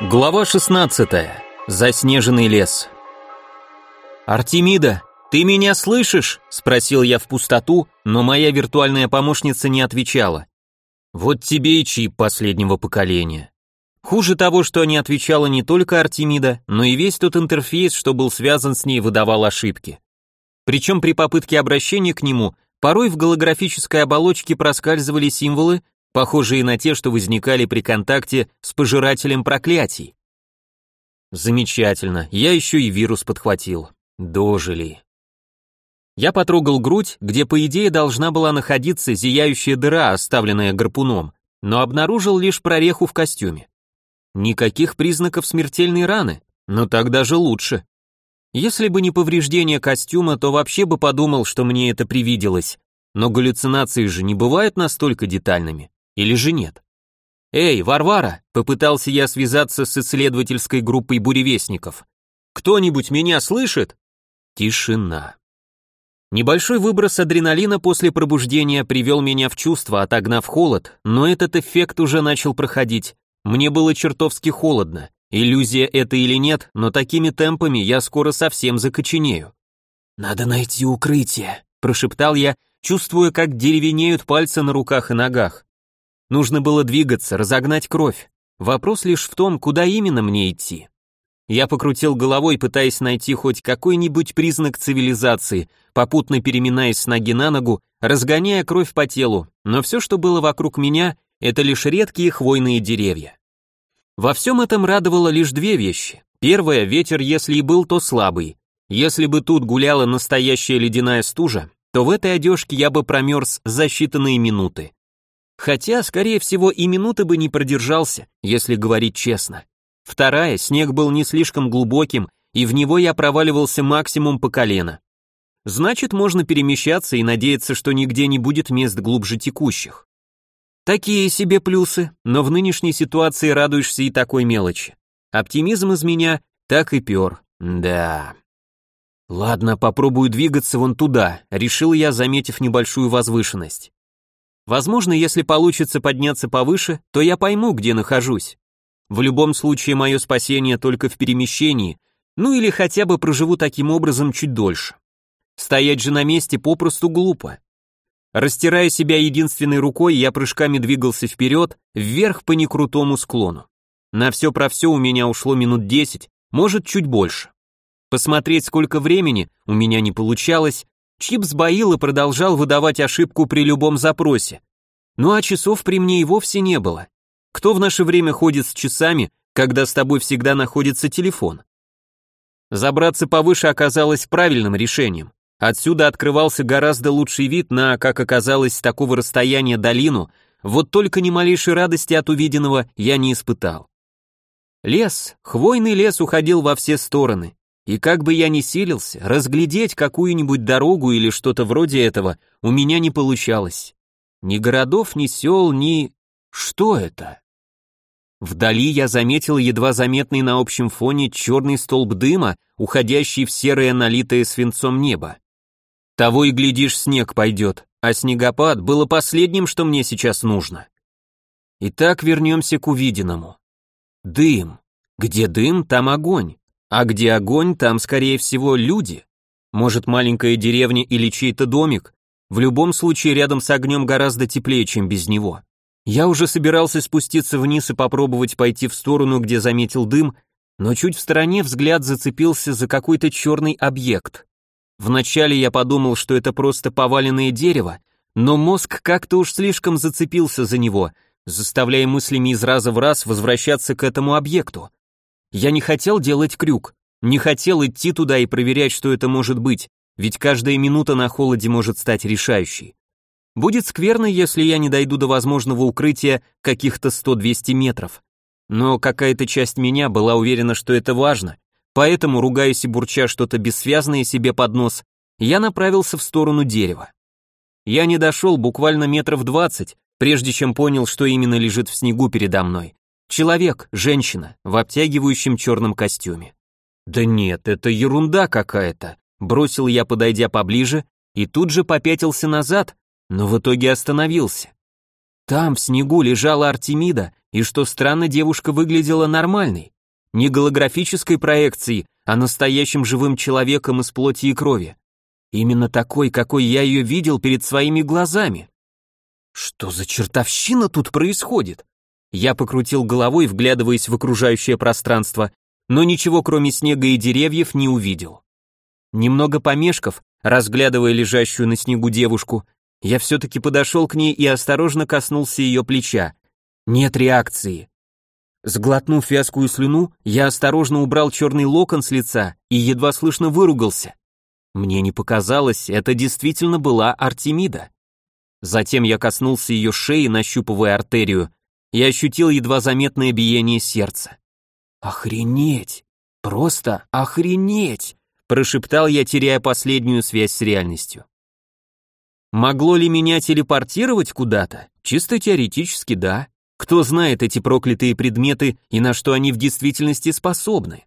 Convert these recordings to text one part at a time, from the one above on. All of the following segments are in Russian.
Глава 16. Заснеженный лес. Артемида, ты меня слышишь? спросил я в пустоту, но моя виртуальная помощница не отвечала. Вот тебе и чип последнего поколения. Хуже того, что не отвечала не только Артемида, но и весь тот интерфейс, что был связан с ней, выдавал ошибки. Причем при попытке обращения к нему порой в голографической оболочке проскальзывали символы, похожие на те, что возникали при контакте с пожирателем проклятий. Замечательно, я еще и вирус подхватил. Дожили. Я потрогал грудь, где по идее должна была находиться зияющая дыра, оставленная гарпуном, но обнаружил лишь прореху в костюме. Никаких признаков смертельной раны, но так даже лучше. Если бы не повреждение костюма, то вообще бы подумал, что мне это привиделось. Но галлюцинации же не бывают настолько детальными. Или же нет? «Эй, Варвара!» — попытался я связаться с исследовательской группой буревестников. «Кто-нибудь меня слышит?» Тишина. Небольшой выброс адреналина после пробуждения привел меня в чувство, отогнав холод, но этот эффект уже начал проходить. Мне было чертовски холодно. Иллюзия это или нет, но такими темпами я скоро совсем закоченею. «Надо найти укрытие», — прошептал я, чувствуя, как деревенеют пальцы на руках и ногах. Нужно было двигаться, разогнать кровь. Вопрос лишь в том, куда именно мне идти. Я покрутил головой, пытаясь найти хоть какой-нибудь признак цивилизации, попутно переминаясь с ноги на ногу, разгоняя кровь по телу, но все, что было вокруг меня, это лишь редкие хвойные деревья. Во всем этом радовало лишь две вещи. Первое, ветер, если и был, то слабый. Если бы тут гуляла настоящая ледяная стужа, то в этой одежке я бы промерз за считанные минуты. Хотя, скорее всего, и минуты бы не продержался, если говорить честно. Вторая, снег был не слишком глубоким, и в него я проваливался максимум по колено. Значит, можно перемещаться и надеяться, что нигде не будет мест глубже текущих. Такие себе плюсы, но в нынешней ситуации радуешься и такой мелочи. Оптимизм из меня так и пер. Да. Ладно, попробую двигаться вон туда, решил я, заметив небольшую возвышенность. Возможно, если получится подняться повыше, то я пойму, где нахожусь. В любом случае, мое спасение только в перемещении, ну или хотя бы проживу таким образом чуть дольше. Стоять же на месте попросту глупо. Растирая себя единственной рукой, я прыжками двигался вперед, вверх по некрутому склону. На все про все у меня ушло минут десять, может чуть больше. Посмотреть, сколько времени у меня не получалось, Чип сбоил и продолжал выдавать ошибку при любом запросе. Ну а часов при мне и вовсе не было. Кто в наше время ходит с часами, когда с тобой всегда находится телефон? Забраться повыше оказалось правильным решением. Отсюда открывался гораздо лучший вид на, как оказалось, с такого расстояния долину, вот только ни малейшей радости от увиденного я не испытал. Лес, хвойный лес уходил во все стороны, и как бы я ни силился, разглядеть какую-нибудь дорогу или что-то вроде этого у меня не получалось. Ни городов, ни сел, ни... Что это? Вдали я заметил едва заметный на общем фоне черный столб дыма, уходящий в серое налитое свинцом небо. Того и глядишь, снег пойдет, а снегопад было последним, что мне сейчас нужно. Итак, вернемся к увиденному. Дым. Где дым, там огонь. А где огонь, там, скорее всего, люди. Может, маленькая деревня или чей-то домик. В любом случае, рядом с огнем гораздо теплее, чем без него. Я уже собирался спуститься вниз и попробовать пойти в сторону, где заметил дым, но чуть в стороне взгляд зацепился за какой-то черный объект. Вначале я подумал, что это просто поваленное дерево, но мозг как-то уж слишком зацепился за него, заставляя мыслями из раза в раз возвращаться к этому объекту. Я не хотел делать крюк, не хотел идти туда и проверять, что это может быть, ведь каждая минута на холоде может стать решающей. Будет скверно, если я не дойду до возможного укрытия каких-то 100-200 метров. Но какая-то часть меня была уверена, что это важно, поэтому, ругаясь и бурча что-то бессвязное себе под нос, я направился в сторону дерева. Я не дошел буквально метров двадцать, прежде чем понял, что именно лежит в снегу передо мной. Человек, женщина, в обтягивающем черном костюме. Да нет, это ерунда какая-то. Бросил я, подойдя поближе, и тут же попятился назад, но в итоге остановился. Там в снегу лежала Артемида, и что странно, девушка выглядела нормальной. Не голографической проекцией, а настоящим живым человеком из плоти и крови. Именно такой, какой я ее видел перед своими глазами. Что за чертовщина тут происходит? Я покрутил головой, вглядываясь в окружающее пространство, но ничего кроме снега и деревьев не увидел. Немного помешков, разглядывая лежащую на снегу девушку, я все-таки подошел к ней и осторожно коснулся ее плеча. Нет реакции. Сглотнув вязкую слюну, я осторожно убрал черный локон с лица и едва слышно выругался. Мне не показалось, это действительно была Артемида. Затем я коснулся ее шеи, нащупывая артерию, и ощутил едва заметное биение сердца. «Охренеть! Просто охренеть!» прошептал я, теряя последнюю связь с реальностью. Могло ли меня телепортировать куда-то? Чисто теоретически да. Кто знает эти проклятые предметы и на что они в действительности способны?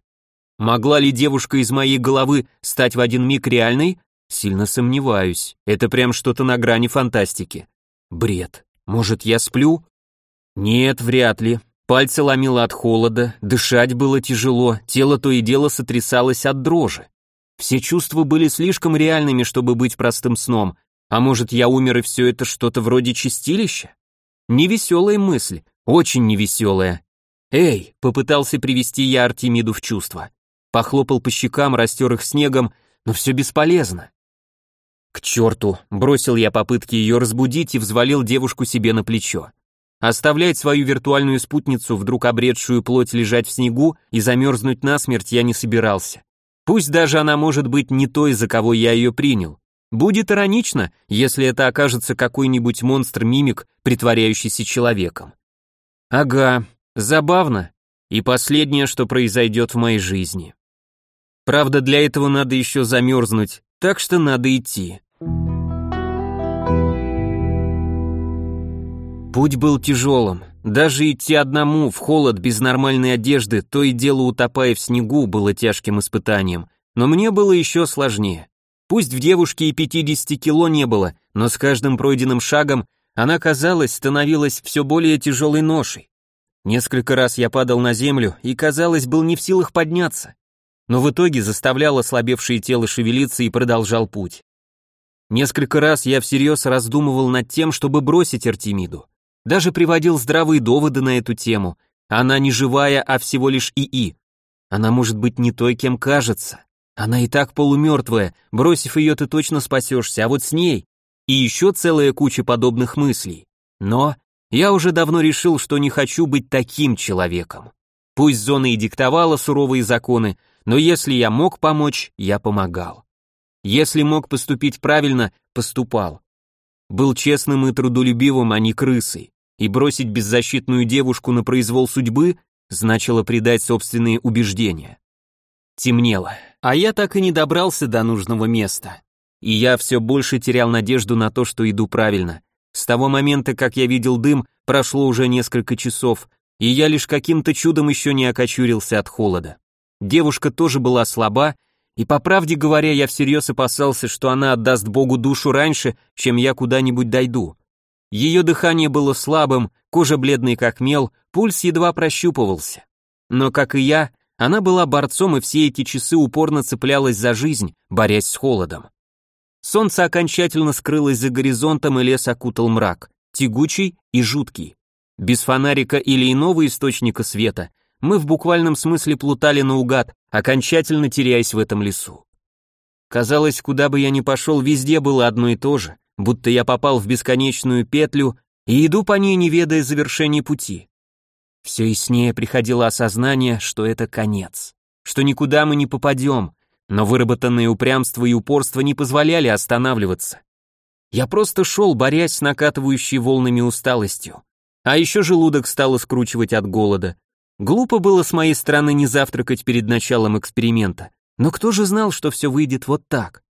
Могла ли девушка из моей головы стать в один миг реальной? Сильно сомневаюсь. Это прям что-то на грани фантастики. Бред. Может, я сплю? Нет, вряд ли. Пальцы ломило от холода, дышать было тяжело, тело то и дело сотрясалось от дрожи. Все чувства были слишком реальными, чтобы быть простым сном. А может, я умер и все это что-то вроде чистилища? Невеселая мысль, очень невеселая. «Эй!» — попытался привести я Артемиду в чувство. Похлопал по щекам, растер их снегом, но все бесполезно. К черту, бросил я попытки ее разбудить и взвалил девушку себе на плечо. Оставлять свою виртуальную спутницу, вдруг обретшую плоть, лежать в снегу и замерзнуть насмерть я не собирался. Пусть даже она может быть не той, за кого я ее принял. Будет иронично, если это окажется какой-нибудь монстр-мимик, притворяющийся человеком. Ага, забавно. И последнее, что произойдет в моей жизни. Правда, для этого надо еще замерзнуть, так что надо идти. Путь был тяжелым. Даже идти одному в холод без нормальной одежды, то и дело утопая в снегу, было тяжким испытанием. Но мне было еще сложнее. Пусть в девушке и 50 кило не было, но с каждым пройденным шагом она, казалось, становилась все более тяжелой ношей. Несколько раз я падал на землю и, казалось, был не в силах подняться. Но в итоге заставлял ослабевшее тело шевелиться и продолжал путь. Несколько раз я всерьез раздумывал над тем, чтобы бросить Артемиду. Даже приводил здравые доводы на эту тему. Она не живая, а всего лишь ИИ. Она может быть не той, кем кажется. Она и так полумертвая, бросив ее ты точно спасешься, а вот с ней... И еще целая куча подобных мыслей. Но я уже давно решил, что не хочу быть таким человеком. Пусть зона и диктовала суровые законы, но если я мог помочь, я помогал. Если мог поступить правильно, поступал. Был честным и трудолюбивым, а не крысой и бросить беззащитную девушку на произвол судьбы значило предать собственные убеждения. Темнело, а я так и не добрался до нужного места. И я все больше терял надежду на то, что иду правильно. С того момента, как я видел дым, прошло уже несколько часов, и я лишь каким-то чудом еще не окочурился от холода. Девушка тоже была слаба, и по правде говоря, я всерьез опасался, что она отдаст Богу душу раньше, чем я куда-нибудь дойду. Ее дыхание было слабым, кожа бледной как мел, пульс едва прощупывался. Но, как и я, она была борцом и все эти часы упорно цеплялась за жизнь, борясь с холодом. Солнце окончательно скрылось за горизонтом, и лес окутал мрак, тягучий и жуткий. Без фонарика или иного источника света мы в буквальном смысле плутали наугад, окончательно теряясь в этом лесу. Казалось, куда бы я ни пошел, везде было одно и то же будто я попал в бесконечную петлю и иду по ней, не ведая завершения пути. Все яснее приходило осознание, что это конец, что никуда мы не попадем, но выработанное упрямство и упорство не позволяли останавливаться. Я просто шел, борясь с накатывающей волнами усталостью. А еще желудок стало скручивать от голода. Глупо было с моей стороны не завтракать перед началом эксперимента, но кто же знал, что все выйдет вот так?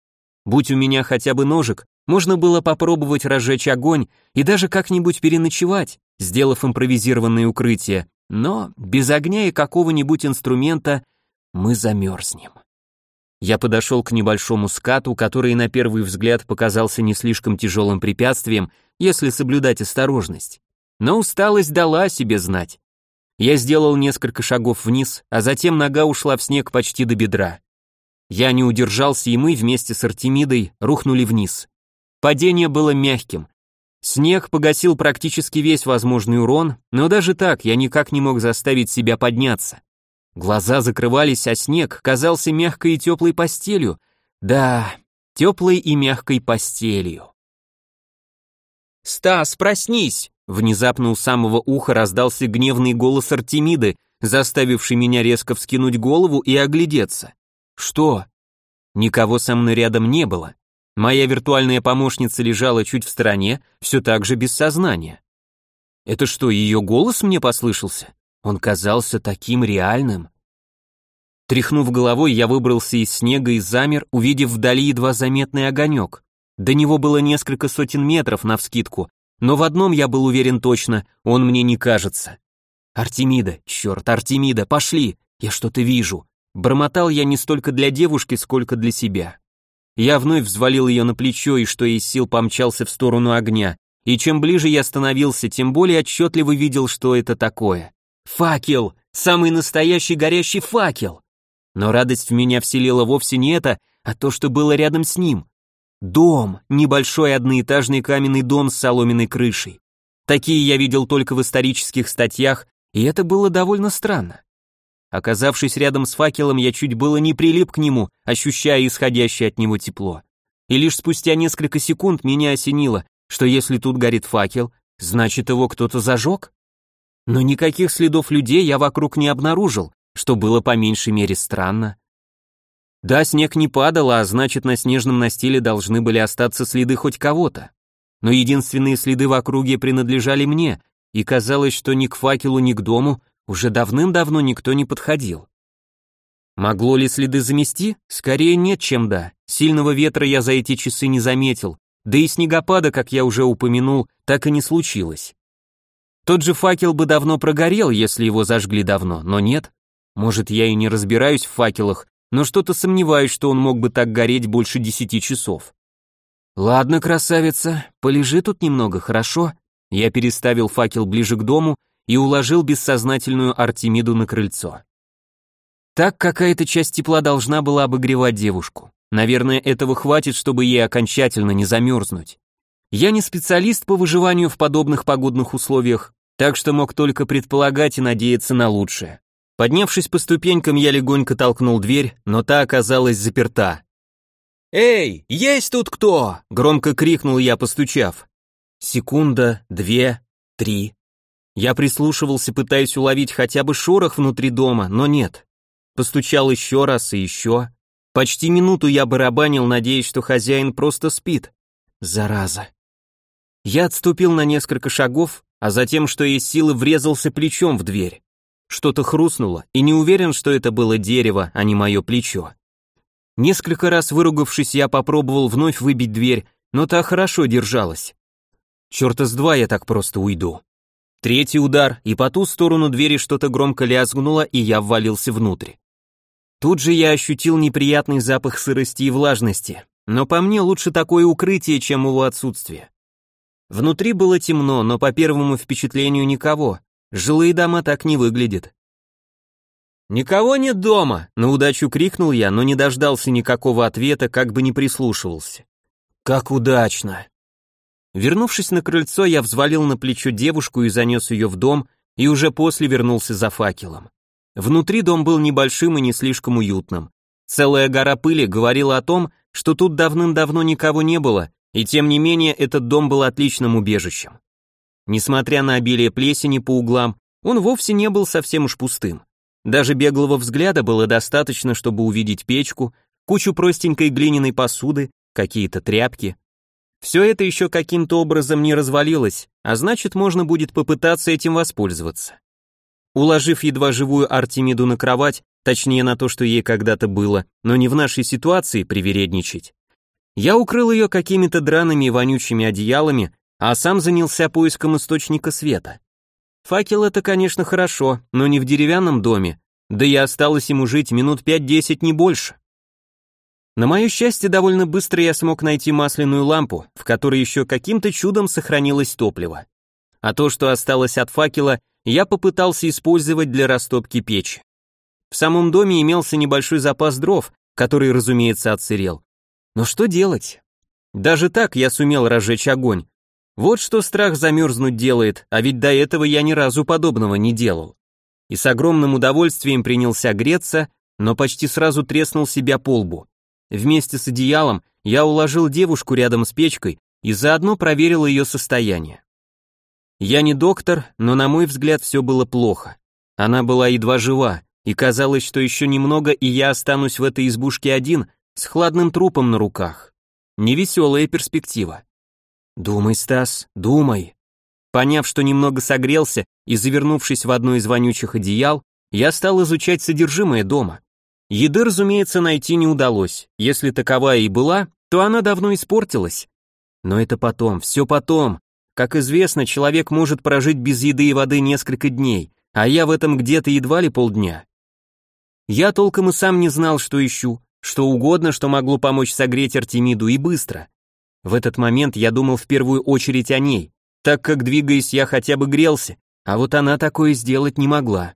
Будь у меня хотя бы ножик, можно было попробовать разжечь огонь и даже как-нибудь переночевать, сделав импровизированное укрытие, но без огня и какого-нибудь инструмента мы замерзнем. Я подошел к небольшому скату, который на первый взгляд показался не слишком тяжелым препятствием, если соблюдать осторожность. Но усталость дала о себе знать. Я сделал несколько шагов вниз, а затем нога ушла в снег почти до бедра. Я не удержался, и мы вместе с Артемидой рухнули вниз. Падение было мягким. Снег погасил практически весь возможный урон, но даже так я никак не мог заставить себя подняться. Глаза закрывались, а снег казался мягкой и теплой постелью. Да, теплой и мягкой постелью. «Стас, проснись!» Внезапно у самого уха раздался гневный голос Артемиды, заставивший меня резко вскинуть голову и оглядеться. «Что?» Никого со мной рядом не было. Моя виртуальная помощница лежала чуть в стороне, все так же без сознания. Это что, ее голос мне послышался? Он казался таким реальным. Тряхнув головой, я выбрался из снега и замер, увидев вдали едва заметный огонек. До него было несколько сотен метров навскидку, но в одном я был уверен точно, он мне не кажется. «Артемида, черт, Артемида, пошли! Я что-то вижу!» Бормотал я не столько для девушки, сколько для себя. Я вновь взвалил ее на плечо и что из сил помчался в сторону огня, и чем ближе я становился, тем более отчетливо видел, что это такое. Факел! Самый настоящий горящий факел! Но радость в меня вселила вовсе не это, а то, что было рядом с ним. Дом, небольшой одноэтажный каменный дом с соломенной крышей. Такие я видел только в исторических статьях, и это было довольно странно. Оказавшись рядом с факелом, я чуть было не прилип к нему, ощущая исходящее от него тепло. И лишь спустя несколько секунд меня осенило, что если тут горит факел, значит его кто-то зажег? Но никаких следов людей я вокруг не обнаружил, что было по меньшей мере странно. Да, снег не падал, а значит, на снежном настиле должны были остаться следы хоть кого-то. Но единственные следы в округе принадлежали мне, и казалось, что ни к факелу, ни к дому уже давным-давно никто не подходил. Могло ли следы замести? Скорее нет, чем да. Сильного ветра я за эти часы не заметил, да и снегопада, как я уже упомянул, так и не случилось. Тот же факел бы давно прогорел, если его зажгли давно, но нет. Может, я и не разбираюсь в факелах, но что-то сомневаюсь, что он мог бы так гореть больше десяти часов. Ладно, красавица, полежи тут немного, хорошо? Я переставил факел ближе к дому и уложил бессознательную Артемиду на крыльцо. Так какая-то часть тепла должна была обогревать девушку. Наверное, этого хватит, чтобы ей окончательно не замерзнуть. Я не специалист по выживанию в подобных погодных условиях, так что мог только предполагать и надеяться на лучшее. Поднявшись по ступенькам, я легонько толкнул дверь, но та оказалась заперта. «Эй, есть тут кто?» — громко крикнул я, постучав. Секунда, две, три. Я прислушивался, пытаясь уловить хотя бы шорох внутри дома, но нет. Постучал еще раз и еще. Почти минуту я барабанил, надеясь, что хозяин просто спит. Зараза. Я отступил на несколько шагов, а затем, что есть силы, врезался плечом в дверь. Что-то хрустнуло, и не уверен, что это было дерево, а не мое плечо. Несколько раз выругавшись, я попробовал вновь выбить дверь, но та хорошо держалась. Черта с два я так просто уйду. Третий удар, и по ту сторону двери что-то громко лязгнуло, и я ввалился внутрь. Тут же я ощутил неприятный запах сырости и влажности, но по мне лучше такое укрытие, чем его отсутствие. Внутри было темно, но по первому впечатлению никого, Жилые дома так не выглядят. «Никого нет дома!» — на удачу крикнул я, но не дождался никакого ответа, как бы не прислушивался. «Как удачно!» Вернувшись на крыльцо, я взвалил на плечо девушку и занес ее в дом, и уже после вернулся за факелом. Внутри дом был небольшим и не слишком уютным. Целая гора пыли говорила о том, что тут давным-давно никого не было, и тем не менее этот дом был отличным убежищем. Несмотря на обилие плесени по углам, он вовсе не был совсем уж пустым. Даже беглого взгляда было достаточно, чтобы увидеть печку, кучу простенькой глиняной посуды, какие-то тряпки. Все это еще каким-то образом не развалилось, а значит, можно будет попытаться этим воспользоваться. Уложив едва живую Артемиду на кровать, точнее на то, что ей когда-то было, но не в нашей ситуации привередничать, я укрыл ее какими-то драными и вонючими одеялами, а сам занялся поиском источника света. Факел это, конечно, хорошо, но не в деревянном доме, да и осталось ему жить минут пять-десять, не больше. На мое счастье, довольно быстро я смог найти масляную лампу, в которой еще каким-то чудом сохранилось топливо. А то, что осталось от факела, я попытался использовать для растопки печи. В самом доме имелся небольшой запас дров, который, разумеется, отсырел. Но что делать? Даже так я сумел разжечь огонь. Вот что страх замерзнуть делает, а ведь до этого я ни разу подобного не делал. И с огромным удовольствием принялся греться, но почти сразу треснул себя по лбу. Вместе с одеялом я уложил девушку рядом с печкой и заодно проверил ее состояние. Я не доктор, но на мой взгляд все было плохо. Она была едва жива, и казалось, что еще немного, и я останусь в этой избушке один, с хладным трупом на руках. Невеселая перспектива. Думай, Стас, думай. Поняв, что немного согрелся и завернувшись в одно из вонючих одеял, я стал изучать содержимое дома. Еды, разумеется, найти не удалось. Если таковая и была, то она давно испортилась. Но это потом, все потом. Как известно, человек может прожить без еды и воды несколько дней, а я в этом где-то едва ли полдня. Я толком и сам не знал, что ищу, что угодно, что могло помочь согреть Артемиду и быстро. В этот момент я думал в первую очередь о ней, так как, двигаясь, я хотя бы грелся, а вот она такое сделать не могла.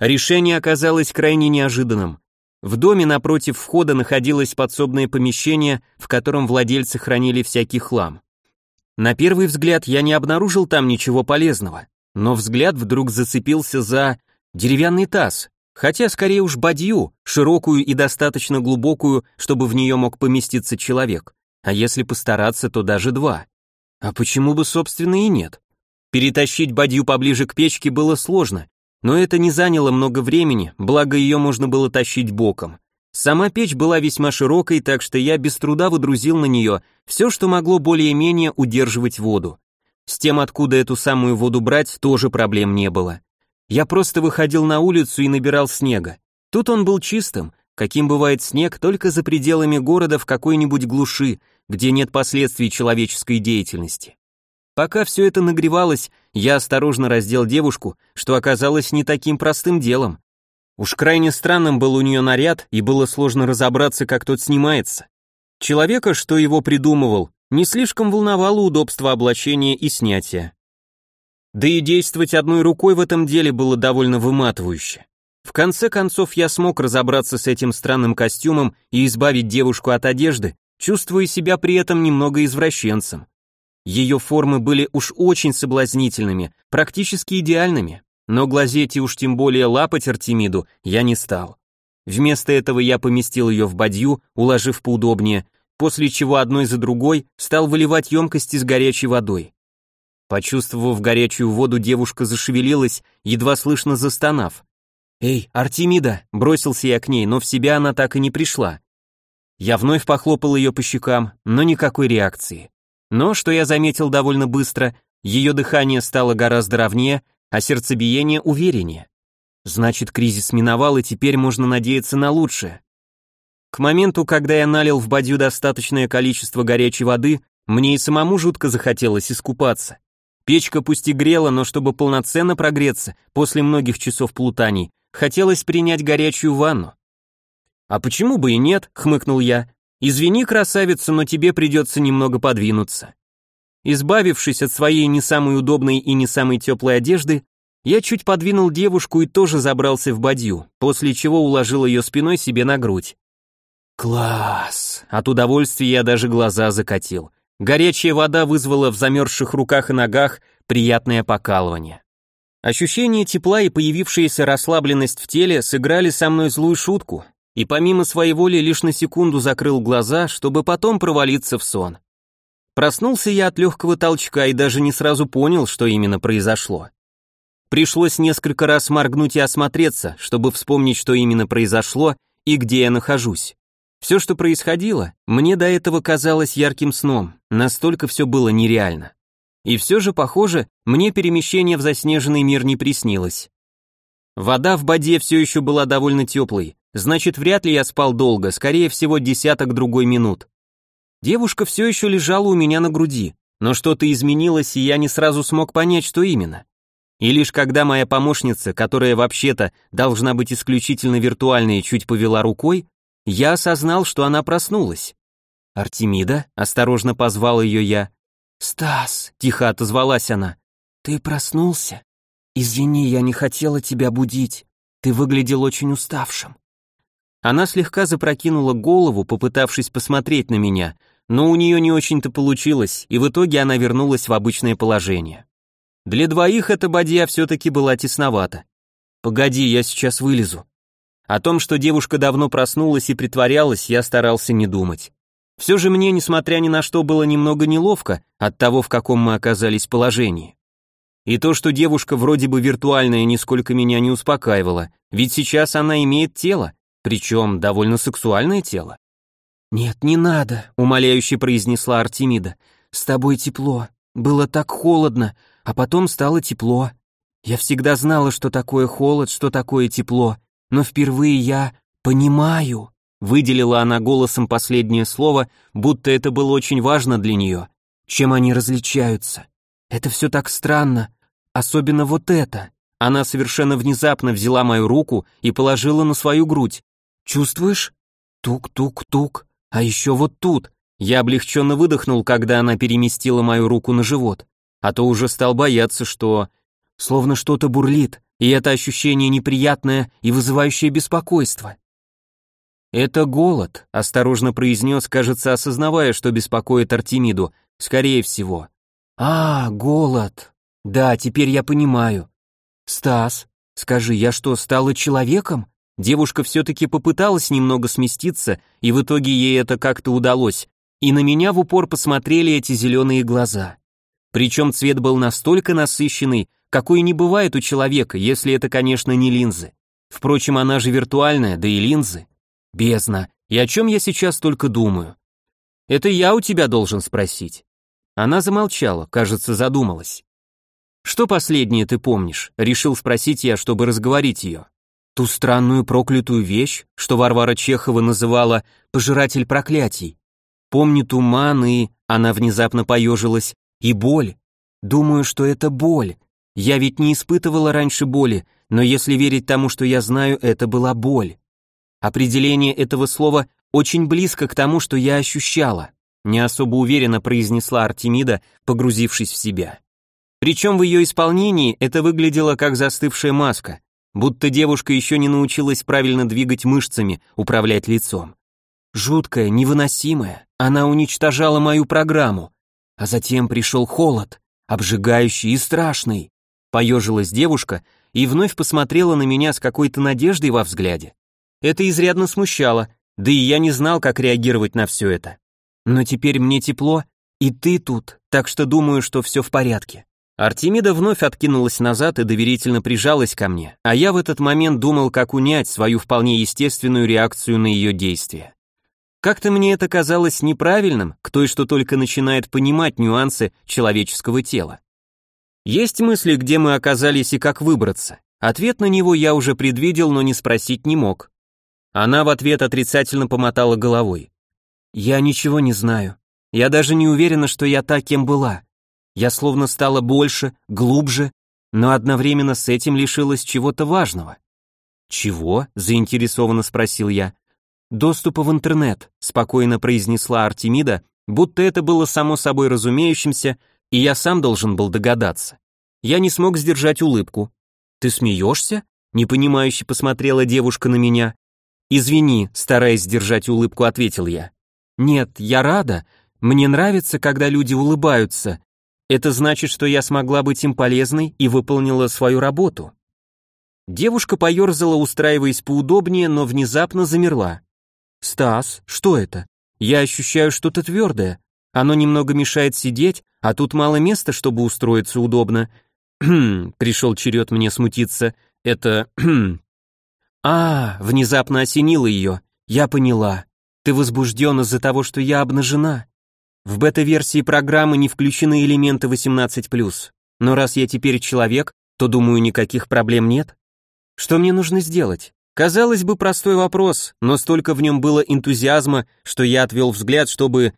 Решение оказалось крайне неожиданным. В доме напротив входа находилось подсобное помещение, в котором владельцы хранили всякий хлам. На первый взгляд я не обнаружил там ничего полезного, но взгляд вдруг зацепился за деревянный таз, хотя скорее уж бадью, широкую и достаточно глубокую, чтобы в нее мог поместиться человек, а если постараться, то даже два. А почему бы, собственно, и нет? Перетащить бадью поближе к печке было сложно, но это не заняло много времени, благо ее можно было тащить боком. Сама печь была весьма широкой, так что я без труда выдрузил на нее все, что могло более-менее удерживать воду. С тем, откуда эту самую воду брать, тоже проблем не было. Я просто выходил на улицу и набирал снега. Тут он был чистым, каким бывает снег только за пределами города в какой-нибудь глуши, где нет последствий человеческой деятельности. Пока все это нагревалось, я осторожно раздел девушку, что оказалось не таким простым делом. Уж крайне странным был у нее наряд, и было сложно разобраться, как тот снимается. Человека, что его придумывал, не слишком волновало удобство облачения и снятия. Да и действовать одной рукой в этом деле было довольно выматывающе. В конце концов я смог разобраться с этим странным костюмом и избавить девушку от одежды, чувствуя себя при этом немного извращенцем. Ее формы были уж очень соблазнительными, практически идеальными, но глазеть и уж тем более лапать Артемиду я не стал. Вместо этого я поместил ее в бадью, уложив поудобнее, после чего одной за другой стал выливать емкости с горячей водой. Почувствовав горячую воду, девушка зашевелилась, едва слышно застонав. «Эй, Артемида!» — бросился я к ней, но в себя она так и не пришла. Я вновь похлопал ее по щекам, но никакой реакции. Но, что я заметил довольно быстро, ее дыхание стало гораздо ровнее, а сердцебиение увереннее. Значит, кризис миновал, и теперь можно надеяться на лучшее. К моменту, когда я налил в бадью достаточное количество горячей воды, мне и самому жутко захотелось искупаться. Печка пусть и грела, но чтобы полноценно прогреться после многих часов плутаний, хотелось принять горячую ванну. «А почему бы и нет?» — хмыкнул я. Извини, красавица, но тебе придется немного подвинуться. Избавившись от своей не самой удобной и не самой теплой одежды, я чуть подвинул девушку и тоже забрался в бадью, после чего уложил ее спиной себе на грудь. Класс! От удовольствия я даже глаза закатил. Горячая вода вызвала в замерзших руках и ногах приятное покалывание. Ощущение тепла и появившаяся расслабленность в теле сыграли со мной злую шутку, и помимо своей воли лишь на секунду закрыл глаза, чтобы потом провалиться в сон. Проснулся я от легкого толчка и даже не сразу понял, что именно произошло. Пришлось несколько раз моргнуть и осмотреться, чтобы вспомнить, что именно произошло и где я нахожусь. Все, что происходило, мне до этого казалось ярким сном, настолько все было нереально. И все же, похоже, мне перемещение в заснеженный мир не приснилось. Вода в боде все еще была довольно теплой, Значит, вряд ли я спал долго, скорее всего, десяток другой минут. Девушка все еще лежала у меня на груди, но что-то изменилось, и я не сразу смог понять, что именно. И лишь когда моя помощница, которая вообще-то должна быть исключительно виртуальной, чуть повела рукой, я осознал, что она проснулась. «Артемида?» — осторожно позвал ее я. «Стас!» — тихо отозвалась она. «Ты проснулся? Извини, я не хотела тебя будить. Ты выглядел очень уставшим». Она слегка запрокинула голову, попытавшись посмотреть на меня, но у нее не очень-то получилось, и в итоге она вернулась в обычное положение. Для двоих эта бадья все-таки была тесновата. «Погоди, я сейчас вылезу». О том, что девушка давно проснулась и притворялась, я старался не думать. Все же мне, несмотря ни на что, было немного неловко от того, в каком мы оказались положении. И то, что девушка вроде бы виртуальная, нисколько меня не успокаивало, ведь сейчас она имеет тело, причем довольно сексуальное тело. «Нет, не надо», — умоляюще произнесла Артемида. «С тобой тепло. Было так холодно, а потом стало тепло. Я всегда знала, что такое холод, что такое тепло, но впервые я понимаю». Выделила она голосом последнее слово, будто это было очень важно для нее. Чем они различаются? Это все так странно, особенно вот это. Она совершенно внезапно взяла мою руку и положила на свою грудь. Чувствуешь? Тук-тук-тук. А еще вот тут. Я облегченно выдохнул, когда она переместила мою руку на живот. А то уже стал бояться, что... Словно что-то бурлит, и это ощущение неприятное и вызывающее беспокойство. «Это голод», — осторожно произнес, кажется, осознавая, что беспокоит Артемиду, скорее всего. «А, голод. Да, теперь я понимаю. Стас, скажи, я что, стала человеком?» Девушка все-таки попыталась немного сместиться, и в итоге ей это как-то удалось, и на меня в упор посмотрели эти зеленые глаза. Причем цвет был настолько насыщенный, какой не бывает у человека, если это, конечно, не линзы. Впрочем, она же виртуальная, да и линзы. Бездна. И о чем я сейчас только думаю? Это я у тебя должен спросить. Она замолчала, кажется, задумалась. Что последнее ты помнишь? Решил спросить я, чтобы разговорить ее. Ту странную проклятую вещь, что Варвара Чехова называла «пожиратель проклятий». Помню туман и... Она внезапно поежилась. И боль. Думаю, что это боль. Я ведь не испытывала раньше боли, но если верить тому, что я знаю, это была боль. Определение этого слова очень близко к тому, что я ощущала, не особо уверенно произнесла Артемида, погрузившись в себя. Причем в ее исполнении это выглядело как застывшая маска, будто девушка еще не научилась правильно двигать мышцами, управлять лицом. Жуткая, невыносимая, она уничтожала мою программу. А затем пришел холод, обжигающий и страшный. Поежилась девушка и вновь посмотрела на меня с какой-то надеждой во взгляде. Это изрядно смущало, да и я не знал, как реагировать на все это. Но теперь мне тепло, и ты тут, так что думаю, что все в порядке. Артемида вновь откинулась назад и доверительно прижалась ко мне, а я в этот момент думал, как унять свою вполне естественную реакцию на ее действия. Как-то мне это казалось неправильным к той, что только начинает понимать нюансы человеческого тела. Есть мысли, где мы оказались и как выбраться. Ответ на него я уже предвидел, но не спросить не мог. Она в ответ отрицательно помотала головой. «Я ничего не знаю. Я даже не уверена, что я та, кем была. Я словно стала больше, глубже, но одновременно с этим лишилась чего-то важного». «Чего?» – заинтересованно спросил я. «Доступа в интернет», – спокойно произнесла Артемида, будто это было само собой разумеющимся, и я сам должен был догадаться. Я не смог сдержать улыбку. «Ты смеешься?» – непонимающе посмотрела девушка на меня. «Извини», стараясь сдержать улыбку, ответил я. «Нет, я рада. Мне нравится, когда люди улыбаются. Это значит, что я смогла быть им полезной и выполнила свою работу». Девушка поерзала, устраиваясь поудобнее, но внезапно замерла. «Стас, что это? Я ощущаю что-то твердое. Оно немного мешает сидеть, а тут мало места, чтобы устроиться удобно». пришел черед мне смутиться. «Это... «А, внезапно осенило ее. Я поняла. Ты возбужден из-за того, что я обнажена. В бета-версии программы не включены элементы 18+. Но раз я теперь человек, то, думаю, никаких проблем нет. Что мне нужно сделать? Казалось бы, простой вопрос, но столько в нем было энтузиазма, что я отвел взгляд, чтобы...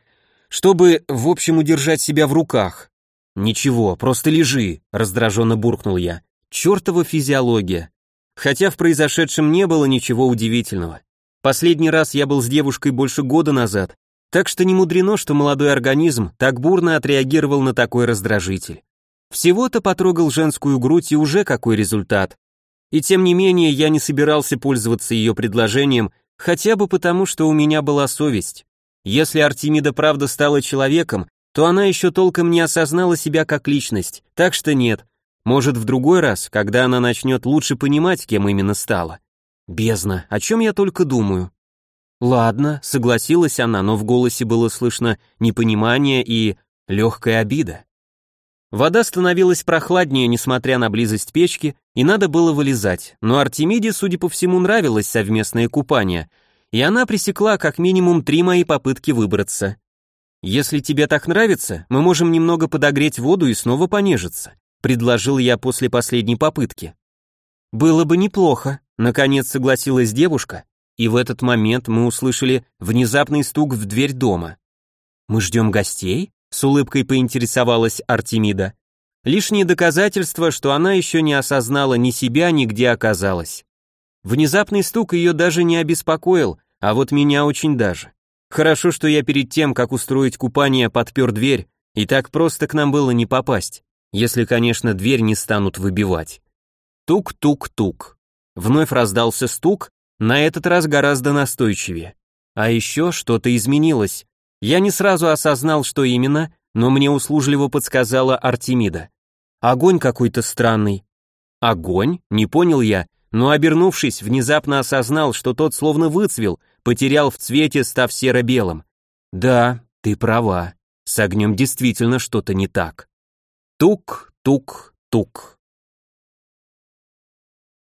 чтобы, в общем, удержать себя в руках. «Ничего, просто лежи», — раздраженно буркнул я. «Чертова физиология. Хотя в произошедшем не было ничего удивительного. Последний раз я был с девушкой больше года назад, так что не мудрено, что молодой организм так бурно отреагировал на такой раздражитель. Всего-то потрогал женскую грудь и уже какой результат. И тем не менее я не собирался пользоваться ее предложением, хотя бы потому, что у меня была совесть. Если Артемида правда стала человеком, то она еще толком не осознала себя как личность, так что нет. Может, в другой раз, когда она начнет лучше понимать, кем именно стала. Бездна, о чем я только думаю. Ладно, согласилась она, но в голосе было слышно непонимание и легкая обида. Вода становилась прохладнее, несмотря на близость печки, и надо было вылезать, но Артемиде, судя по всему, нравилось совместное купание, и она пресекла как минимум три мои попытки выбраться. «Если тебе так нравится, мы можем немного подогреть воду и снова понежиться», предложил я после последней попытки. «Было бы неплохо», — наконец согласилась девушка, и в этот момент мы услышали внезапный стук в дверь дома. «Мы ждем гостей?» — с улыбкой поинтересовалась Артемида. Лишнее доказательство, что она еще не осознала ни себя, ни где оказалась. Внезапный стук ее даже не обеспокоил, а вот меня очень даже. Хорошо, что я перед тем, как устроить купание, подпер дверь, и так просто к нам было не попасть, если, конечно, дверь не станут выбивать. Тук-тук-тук. Вновь раздался стук, на этот раз гораздо настойчивее. А еще что-то изменилось. Я не сразу осознал, что именно, но мне услужливо подсказала Артемида. Огонь какой-то странный. Огонь? Не понял я, но обернувшись, внезапно осознал, что тот словно выцвел, потерял в цвете, став серо-белым. Да, ты права, с огнем действительно что-то не так. Тук, тук, тук.